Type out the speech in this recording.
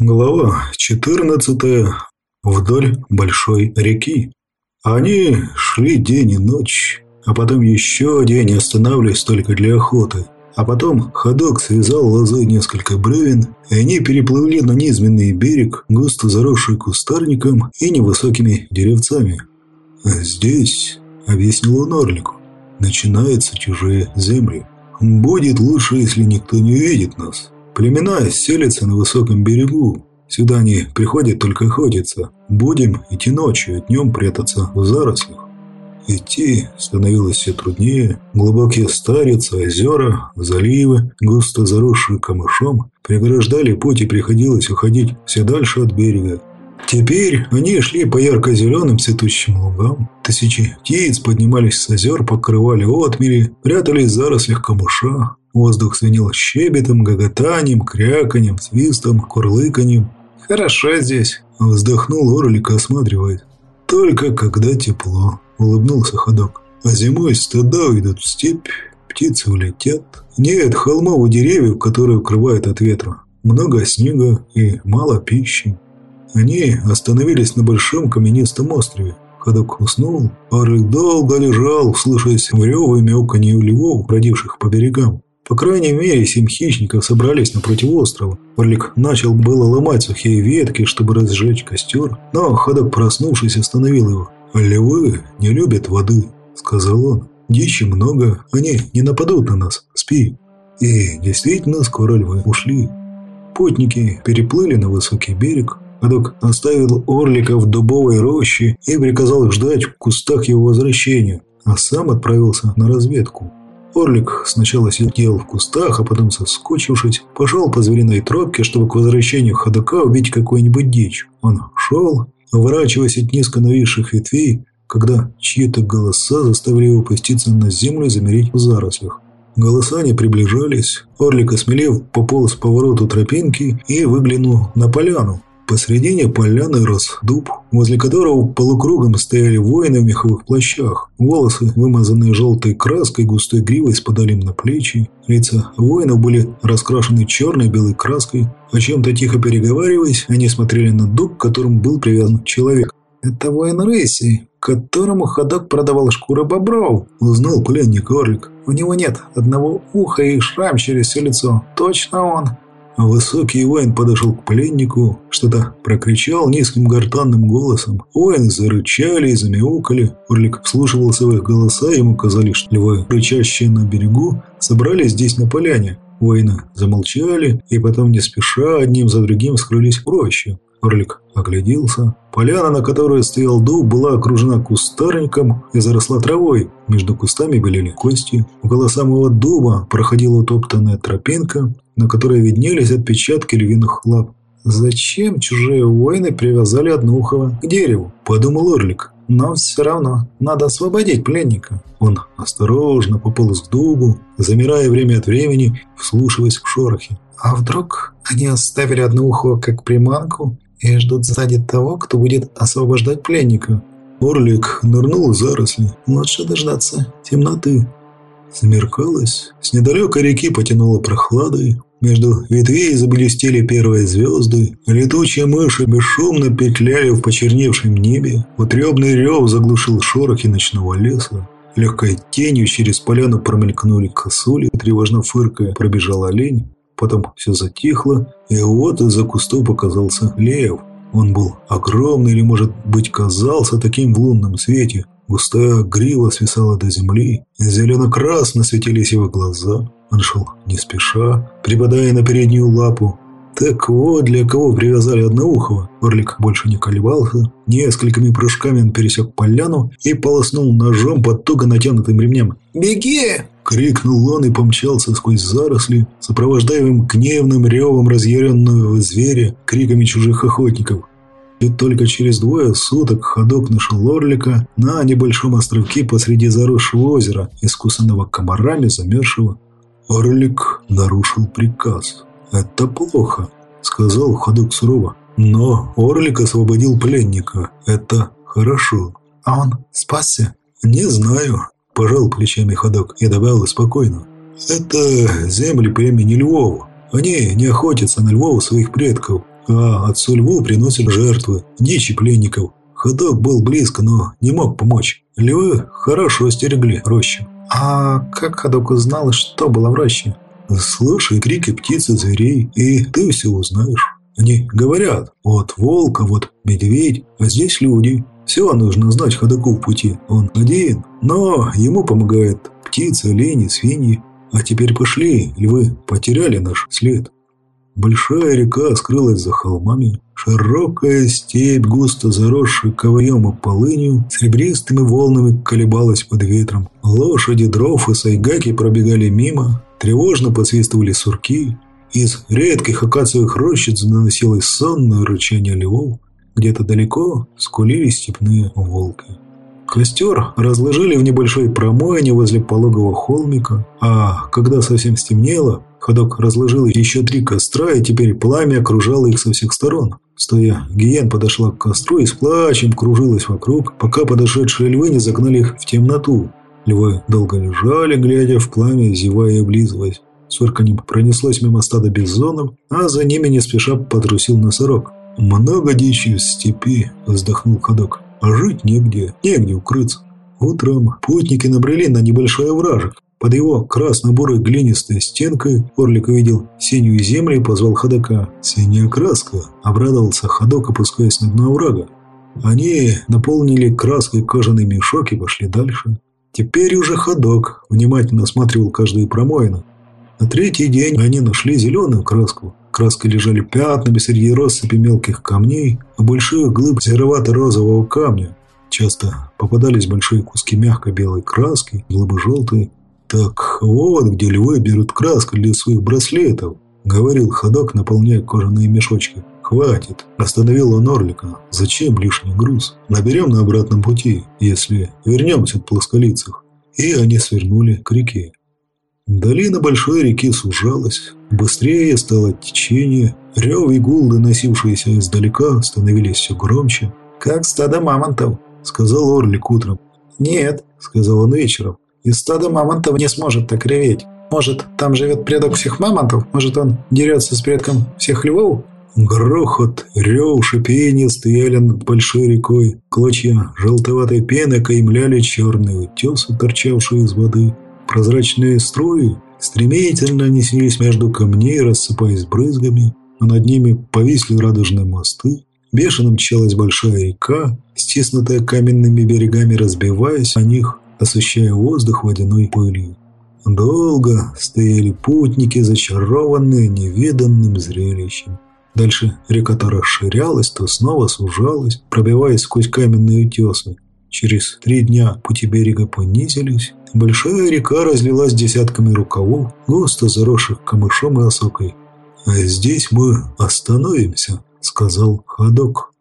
Глава 14. Вдоль большой реки. Они шли день и ночь, а потом еще день останавливаясь только для охоты. А потом ходок связал лозой несколько бревен, и они переплыли на низменный берег, густо заросший кустарником и невысокими деревцами. «Здесь», — объяснил он Орлику, — «начинаются чужие земли. Будет лучше, если никто не увидит нас». Племена селятся на высоком берегу. Сюда они приходят только охотиться. Будем идти ночью, днем прятаться в зарослях. Идти становилось все труднее. Глубокие старицы, озера, заливы, густо заросшие камышом, преграждали путь и приходилось уходить все дальше от берега. Теперь они шли по ярко-зеленым цветущим лугам. Тысячи птиц поднимались с озер, покрывали отмели, прятались в зарослях камыша. Воздух звенел щебетом, гоготанием, кряканьем, свистом, курлыканьем. «Хорошо здесь», – вздохнул Орлик, осматривает. «Только когда тепло», – улыбнулся ходок. «А зимой стада уйдут в степь, птицы улетят. Нет холмов у деревьев, которые укрывают от ветра. Много снега и мало пищи. Они остановились на большом каменистом острове. Ходок уснул, Орлик долго лежал, слушаясь в рёвы и мяуканье львов, бродивших по берегам. По крайней мере, семь хищников собрались напротив острова. Орлик начал было ломать сухие ветки, чтобы разжечь костер, но ходок, проснувшись, остановил его. «Львы не любят воды», — сказал он. «Дичи много, они не нападут на нас, спи». И действительно, скоро львы ушли. Путники переплыли на высокий берег. Ходок оставил Орлика в дубовой роще и приказал ждать в кустах его возвращения, а сам отправился на разведку. Орлик сначала сидел в кустах, а потом, соскочившись, пошел по звериной тропке, чтобы к возвращению ходока убить какую-нибудь дичь. Он шел, уворачиваясь от низко нависших ветвей, когда чьи-то голоса заставили его опуститься на землю и замереть в зарослях. Голоса не приближались. Орлик, осмелев, пополз по повороту тропинки и выглянул на поляну. Посредине поляны рос дуб, возле которого полукругом стояли воины в меховых плащах. Волосы, вымазанные желтой краской, густой гривой спадали им на плечи. Лица воинов были раскрашены черной белой краской. О чем-то тихо переговариваясь, они смотрели на дуб, к которому был привязан человек. «Это воин Рейси, которому ходок продавал шкуры бобров», — узнал пленник Орлик. «У него нет одного уха и шрам через все лицо. Точно он». Высокий воин подошел к пленнику, что-то прокричал низким гортанным голосом. Воины зарычали и замяукали. Орлик вслушивался в их голоса, ему казали, что львы, рычащие на берегу, собрались здесь на поляне. Воины замолчали и потом не спеша одним за другим скрылись в роще. Орлик огляделся. Поляна, на которой стоял дуб, была окружена кустарником и заросла травой. Между кустами белели кости. Около самого дуба проходила утоптанная тропинка, на которой виднелись отпечатки львиных лап. «Зачем чужие воины привязали Одноухого к дереву?» – подумал Орлик. «Но все равно надо освободить пленника». Он осторожно пополз к дубу, замирая время от времени, вслушиваясь в шорохи. «А вдруг они оставили Одноухого как приманку и ждут сзади того, кто будет освобождать пленника?» Орлик нырнул в заросли. Лучше дождаться темноты. Смеркалось, с недалекой реки потянуло прохладой, между ветвей заблестели первые звезды, летучие мыши бесшумно петляли в почерневшем небе, утребный рев заглушил шорохи ночного леса. Легкой тенью через поляну промелькнули косули, тревожно фыркая пробежал олень, потом все затихло, и вот из-за кустов показался лев. Он был огромный или, может быть, казался таким в лунном свете, Густая грива свисала до земли, зелено-красно светились его глаза. Он шел не спеша, припадая на переднюю лапу. Так вот, для кого привязали одноухого. Орлик больше не колебался. Несколькими прыжками он пересек поляну и полоснул ножом под туго натянутым ремнем. «Беги!» — крикнул он и помчался сквозь заросли, сопровождаемым гневным ревом разъяренного зверя, криками чужих охотников. И только через двое суток ходок нашел Орлика на небольшом островке посреди заросшего озера, искусанного комарами замерзшего. Орлик нарушил приказ. «Это плохо», — сказал ходок сурово. «Но Орлик освободил пленника. Это хорошо». «А он спасся?» «Не знаю», – пожал плечами ходок и добавил спокойно. «Это земли племени Львова. Они не охотятся на львов своих предков. а отцу льву приносят жертвы, дичи пленников. Ходок был близко, но не мог помочь. Львы хорошо стерегли рощу. А как Ходок узнал, что было в роще? Слушай крики птиц и зверей, и ты все узнаешь. Они говорят, вот волк, а вот медведь, а здесь люди. Все нужно знать ходоку в пути. Он один, но ему помогают птицы, олени, свиньи. А теперь пошли, львы потеряли наш след. Большая река скрылась за холмами. Широкая степь, густо заросшая ковырем и полынью, серебристыми волнами колебалась под ветром. Лошади, дров и сайгаки пробегали мимо, тревожно подсвистывали сурки. Из редких акациевых рощиц доносилось сонное рычание львов. Где-то далеко скулили степные волки. Костер разложили в небольшой промоине возле пологого холмика, а когда совсем стемнело, ходок разложил еще три костра, и теперь пламя окружало их со всех сторон. Стоя, Гиен подошла к костру и с плачем кружилась вокруг, пока подошедшие львы не загнали их в темноту. Львы долго лежали, глядя в пламя, зевая и облизываясь. С пронеслось мимо стада бизонов, а за ними не спеша потрусил носорог. «Много дичи в степи», – вздохнул ходок. «А жить негде, негде укрыться». Утром путники набрели на небольшой овражек. Под его красно-бурой глинистой стенкой Орлик увидел синюю землю и позвал ходока. «Синяя краска!» – обрадовался ходок, опускаясь на дно оврага. Они наполнили краской кожаный мешок и пошли дальше. Теперь уже ходок внимательно осматривал каждую промоину. На третий день они нашли зеленую краску. Краски лежали пятнами среди россыпи мелких камней, а больших глыб серовато-розового камня. Часто попадались большие куски мягкой белой краски, глыбы желтые. «Так вот, где львы берут краску для своих браслетов», — говорил ходок, наполняя кожаные мешочки. «Хватит!» – остановил он Орлика. «Зачем лишний груз? Наберем на обратном пути, если вернемся от плосколицах». И они свернули к реке. Долина большой реки сужалась, быстрее стало течение, рев и гул, доносившиеся издалека, становились все громче. «Как стадо мамонтов», — сказал Орлик утром. «Нет», — сказал он вечером. «Из стада мамонтов не сможет так реветь. Может, там живет предок всех мамонтов? Может, он дерется с предком всех львов?» Грохот, рев, шипение стояли над большой рекой. Клочья желтоватой пены каймляли черные утесы, торчавшие из воды. Прозрачные струи стремительно неслись между камней, рассыпаясь брызгами, а над ними повисли радужные мосты. Бешено мчалась большая река, стиснутая каменными берегами, разбиваясь о них, освещая воздух водяной пылью. Долго стояли путники, зачарованные невиданным зрелищем. Дальше река то расширялась, то снова сужалась, пробиваясь сквозь каменные утесы. Через три дня пути берега понизились, большая река разлилась десятками рукавов, густо заросших камышом и осокой. «А здесь мы остановимся», — сказал ходок.